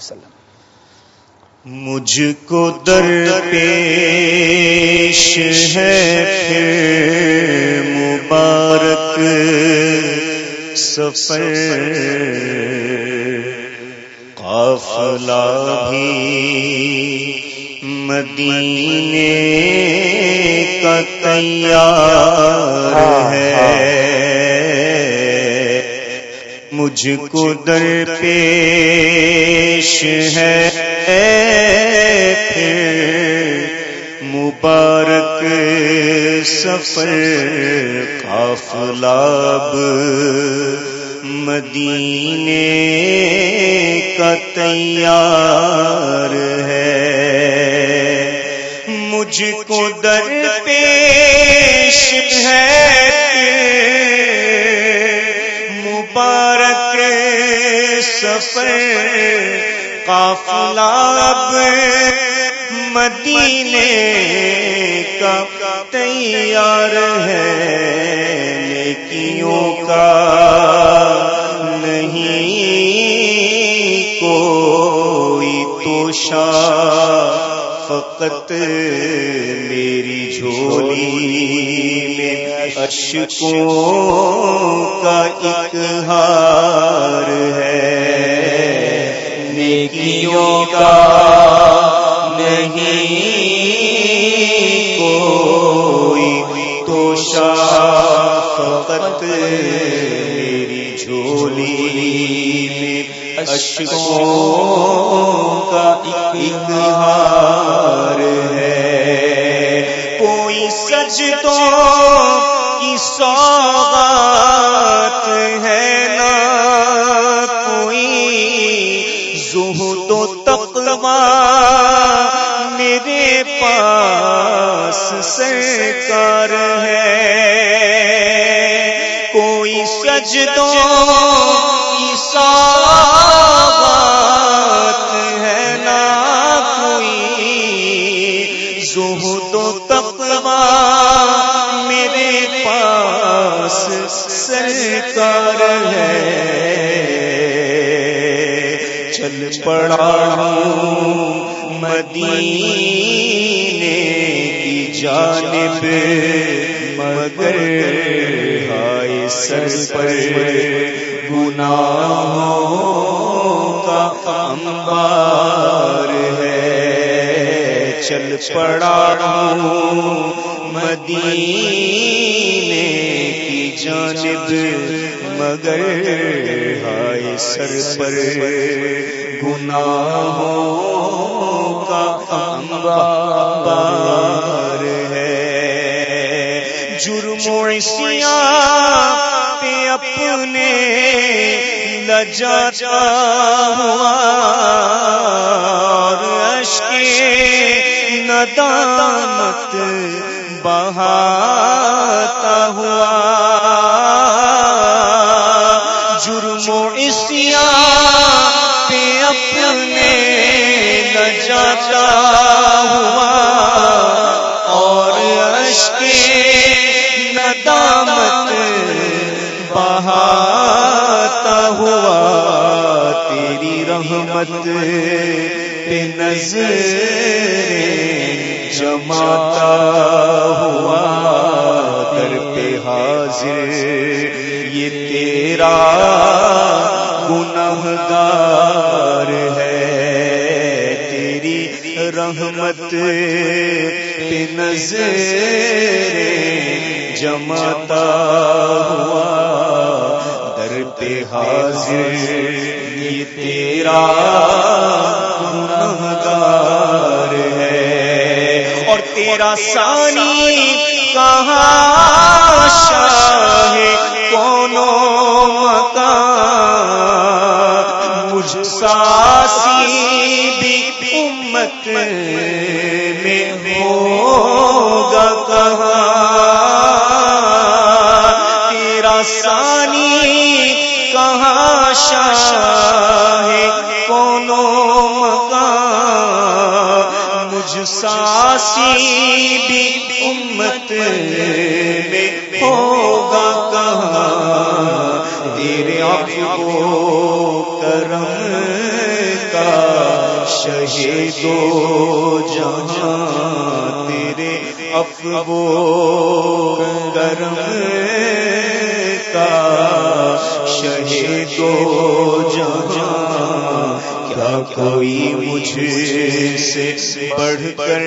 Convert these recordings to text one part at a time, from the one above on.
وسلم۔ مجھ کو در پیش ہے پھر مبارک سفر۔ قافلہ بھی مدینے کا تیار ہے۔ مجھ کو در پیش ہے۔ مبارک سفر قافلاب مدینے کا تیار ہے۔ مجھ کو در پیش سفر اب مدینے کا تیار ہے، نیکیوں کا نہیں کوئی توشا فقط میری جھولی میں اشکوں کا ایک ہار ہے۔ نیکیوں کا نہیں کوئی تو فقط میری جھولی میں اشکوں کا اظہار ہے۔ کوئی سچ تو میرے پاس سرکار ہے۔ کوئی سجدوں کی سات ہے نا کوئی زہد و تقوی۔ میرے پاس سرکار ہے۔ چل پڑا مدینے کی جانب، مگر ہائے سر پر گناہوں کا انبار ہے۔ چل پڑا مدینے کی جانب مگر ہائے سر پر گناہوں کا انبار ہے۔ جرم سیا پہ اپنے لجاتا ہوا اشکے ندامت بہاتا جرم اسیا پہ اپنے نہ جاتا ہوا اور اشکے ندامت بہاتا ہوا تیری رحمت پہ نظر جماتا ہوا در پہ حاضر یہ تیرا گنہگار ہے، تیری رحمت پہ نظر جماتا ہوا در پہ حاضر، یہ تیرا گنہگار ہے۔ اور تیرا سانی کہاں شاہ کونوں ساسی بھی امت میں ہوگا کہاں؟ تیرا سانی کہاں شاہ کونوں مکان؟ مجھ ساسی بھی شہیدو جہاں تیرے افو کرم کا شہیدو جہاں کیا کوئی مجھ سے بڑھ کر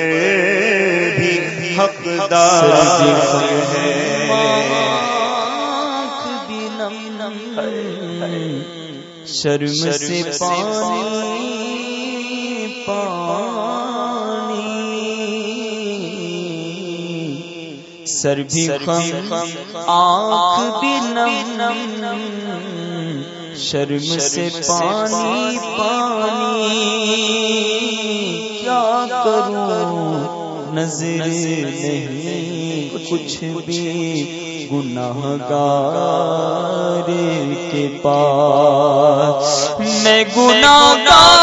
بھی حقدار ہے؟ شرم سے پانی پانی۔ سر بھی خم آنکھ بھی نم نم شرم سے پانی پانی۔ کیا کروں؟ نظر نہیں کچھ بھی گناہ گار کے پاس۔ میں گناہ گار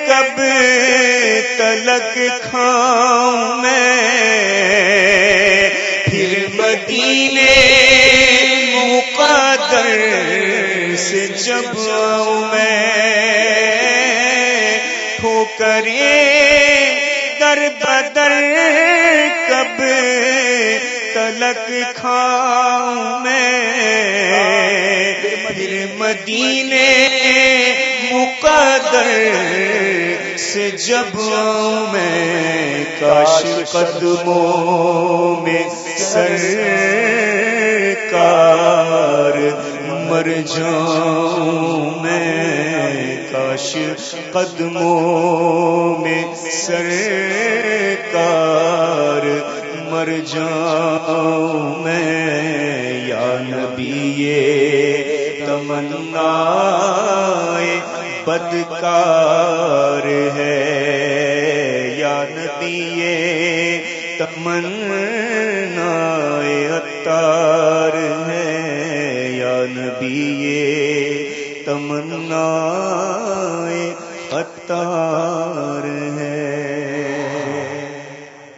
مقدر سے جب میں ٹھوکریں در بدل کب تلک کھاؤں میں۔ پھر مدینے مقدر سے جب میں، کاش قدموں میں سر کار مر جاؤں میں کاش قدموں میں سر کار مر جاؤں میں یا نبی یہ تمنا بدکار ہے، یا نبی یہ تمنا اتار